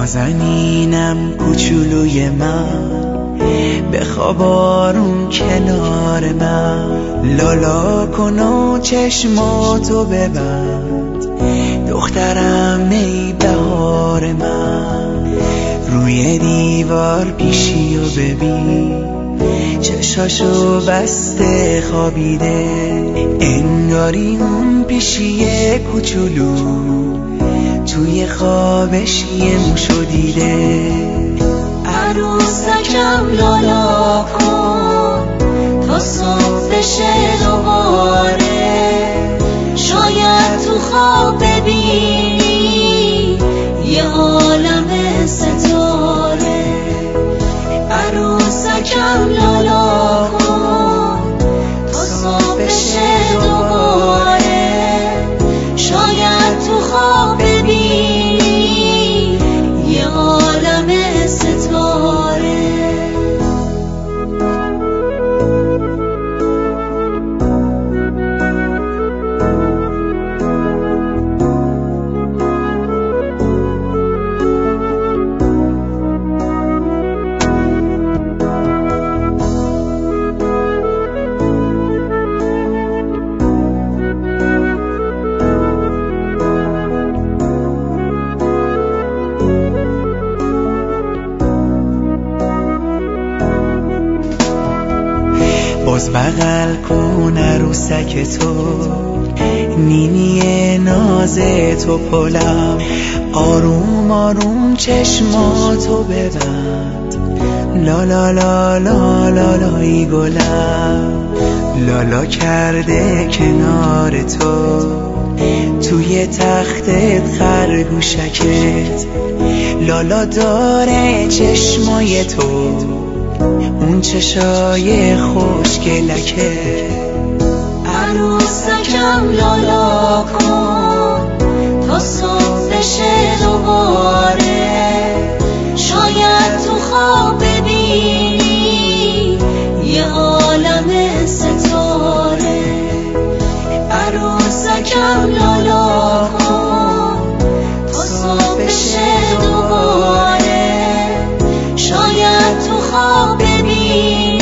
نازنینم کوچولوی من. بخواب آروم کنار من. لالا کن و چشماتو ببند. دخترم ای بهار من. روی دیوار پیشی و ببین. چشاشو بسته خوابیده. انگاری اون پیشی کوچولو. توی خوابش یه موشو دیده. عروسکم لالا کن تا صبح بشه باز بغل کن عروسک تو. نینی ناز تو پلم. آروم آروم چشماتو ببند. لا لا لا لا لا لای گلم. لالا کرده کنار تو. توی تختت خرگوشکت. لالا داره چشمای تو. اون چشای خوشگلکه عروسکم لالا کن تا صبح بشه دوباره شاید تو خواب ببینی یه عالم ستاره. عروسکم لالا کن تا صبح بشه دوباره شاید تو خواب You.